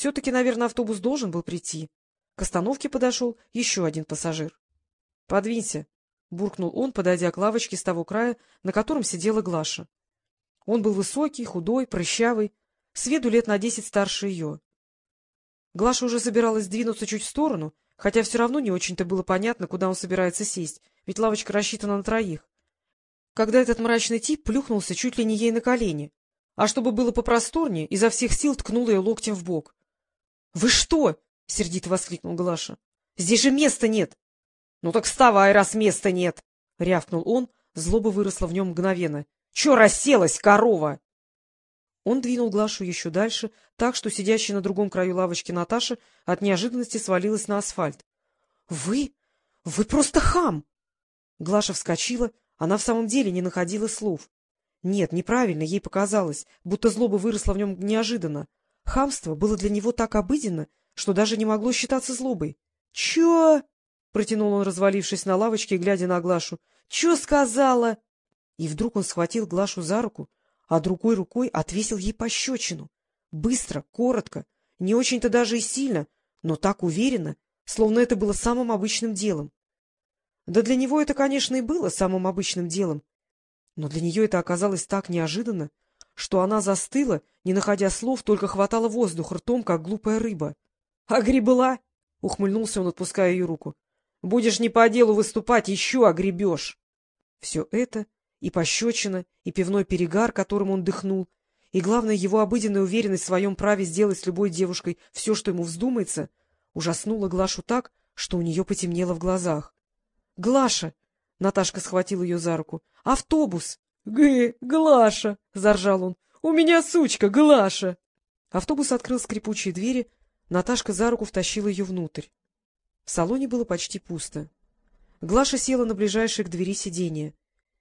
Все-таки, наверное, автобус должен был прийти. К остановке подошел еще один пассажир. — Подвинься, — буркнул он, подойдя к лавочке с того края, на котором сидела Глаша. Он был высокий, худой, прыщавый, с виду лет на десять старше ее. Глаша уже собиралась двинуться чуть в сторону, хотя все равно не очень-то было понятно, куда он собирается сесть, ведь лавочка рассчитана на троих. Когда этот мрачный тип плюхнулся чуть ли не ей на колени, а чтобы было попросторнее, изо всех сил ткнул ее локтем в бок. — Вы что? — сердито воскликнул Глаша. — Здесь же места нет! — Ну так вставай, раз места нет! — рявкнул он, злоба выросла в нем мгновенно. — Че расселась, корова? Он двинул Глашу еще дальше, так что сидящая на другом краю лавочки Наташа от неожиданности свалилась на асфальт. — Вы? Вы просто хам! Глаша вскочила, она в самом деле не находила слов. Нет, неправильно, ей показалось, будто злоба выросла в нем неожиданно. Хамство было для него так обыденно, что даже не могло считаться злобой. — Чё? — протянул он, развалившись на лавочке, глядя на Глашу. — Чё сказала? И вдруг он схватил Глашу за руку, а другой рукой отвесил ей пощечину. Быстро, коротко, не очень-то даже и сильно, но так уверенно, словно это было самым обычным делом. Да для него это, конечно, и было самым обычным делом, но для нее это оказалось так неожиданно, что она застыла, не находя слов, только хватала воздух ртом, как глупая рыба. — Огребла? — ухмыльнулся он, отпуская ее руку. — Будешь не по делу выступать, еще огребешь. Все это, и пощечина, и пивной перегар, которым он дыхнул, и, главное, его обыденная уверенность в своем праве сделать с любой девушкой все, что ему вздумается, ужаснула Глашу так, что у нее потемнело в глазах. — Глаша! Наташка схватила ее за руку. — Автобус! — Гэ, Глаша! — заржал он. — У меня сучка, Глаша! Автобус открыл скрипучие двери, Наташка за руку втащила ее внутрь. В салоне было почти пусто. Глаша села на ближайшее к двери сиденье.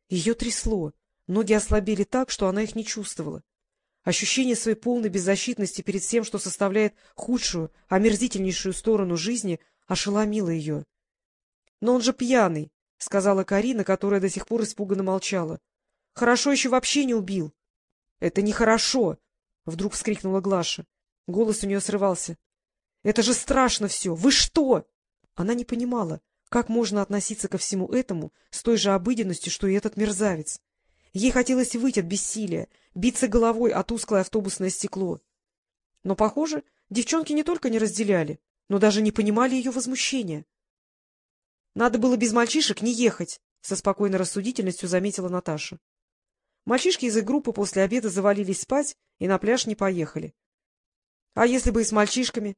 Ее трясло, ноги ослабели так, что она их не чувствовала. Ощущение своей полной беззащитности перед всем, что составляет худшую, омерзительнейшую сторону жизни, ошеломило ее. — Но он же пьяный! — сказала Карина, которая до сих пор испуганно молчала. — Хорошо еще вообще не убил. — Это нехорошо! — вдруг вскрикнула Глаша. Голос у нее срывался. — Это же страшно все! Вы что? Она не понимала, как можно относиться ко всему этому с той же обыденностью, что и этот мерзавец. Ей хотелось выйти от бессилия, биться головой от тусклое автобусное стекло. Но, похоже, девчонки не только не разделяли, но даже не понимали ее возмущения. Надо было без мальчишек не ехать, — со спокойной рассудительностью заметила Наташа. Мальчишки из их группы после обеда завалились спать и на пляж не поехали. — А если бы и с мальчишками?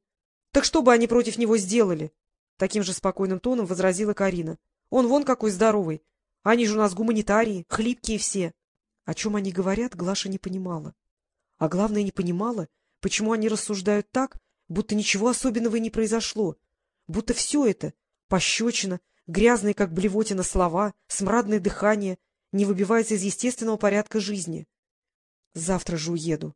Так что бы они против него сделали? — таким же спокойным тоном возразила Карина. — Он вон какой здоровый. Они же у нас гуманитарии, хлипкие все. О чем они говорят, Глаша не понимала. А главное, не понимала, почему они рассуждают так, будто ничего особенного и не произошло, будто все это — пощечина, грязные, как блевотина, слова, смрадное дыхание не выбивается из естественного порядка жизни. Завтра же уеду.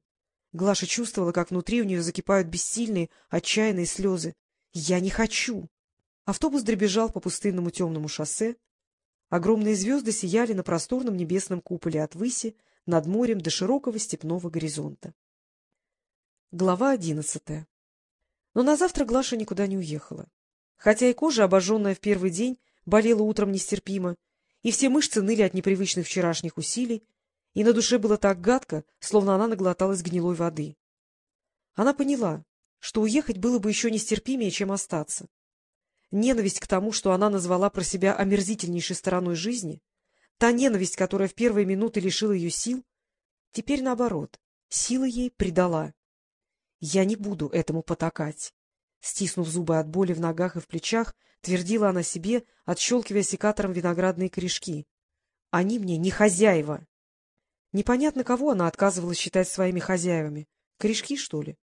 Глаша чувствовала, как внутри у нее закипают бессильные, отчаянные слезы. «Я не хочу!» Автобус дребезжал по пустынному темному шоссе. Огромные звезды сияли на просторном небесном куполе от выси над морем до широкого степного горизонта. Глава одиннадцатая Но на завтра Глаша никуда не уехала. Хотя и кожа, обожженная в первый день, болела утром нестерпимо, и все мышцы ныли от непривычных вчерашних усилий, и на душе было так гадко, словно она наглоталась гнилой воды. Она поняла, что уехать было бы еще нестерпимее, чем остаться. Ненависть к тому, что она назвала про себя омерзительнейшей стороной жизни, та ненависть, которая в первые минуты лишила ее сил, теперь наоборот, силы ей придала. Я не буду этому потакать. Стиснув зубы от боли в ногах и в плечах, твердила она себе, отщелкивая секатором виноградные корешки. — Они мне не хозяева. Непонятно, кого она отказывалась считать своими хозяевами. Корешки, что ли?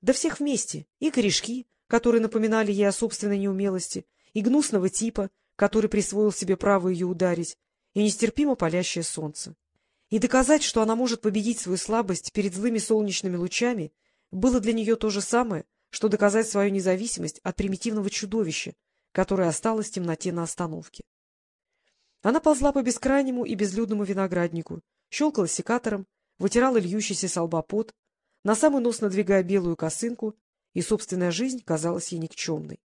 Да всех вместе. И корешки, которые напоминали ей о собственной неумелости, и гнусного типа, который присвоил себе право ее ударить, и нестерпимо палящее солнце. И доказать, что она может победить свою слабость перед злыми солнечными лучами, было для нее то же самое, что доказать свою независимость от примитивного чудовища, которое осталось в темноте на остановке. Она ползла по бескрайнему и безлюдному винограднику, щелкала секатором, вытирала льющийся с лба пот, на самый нос надвигая белую косынку и собственная жизнь казалась ей никчемной.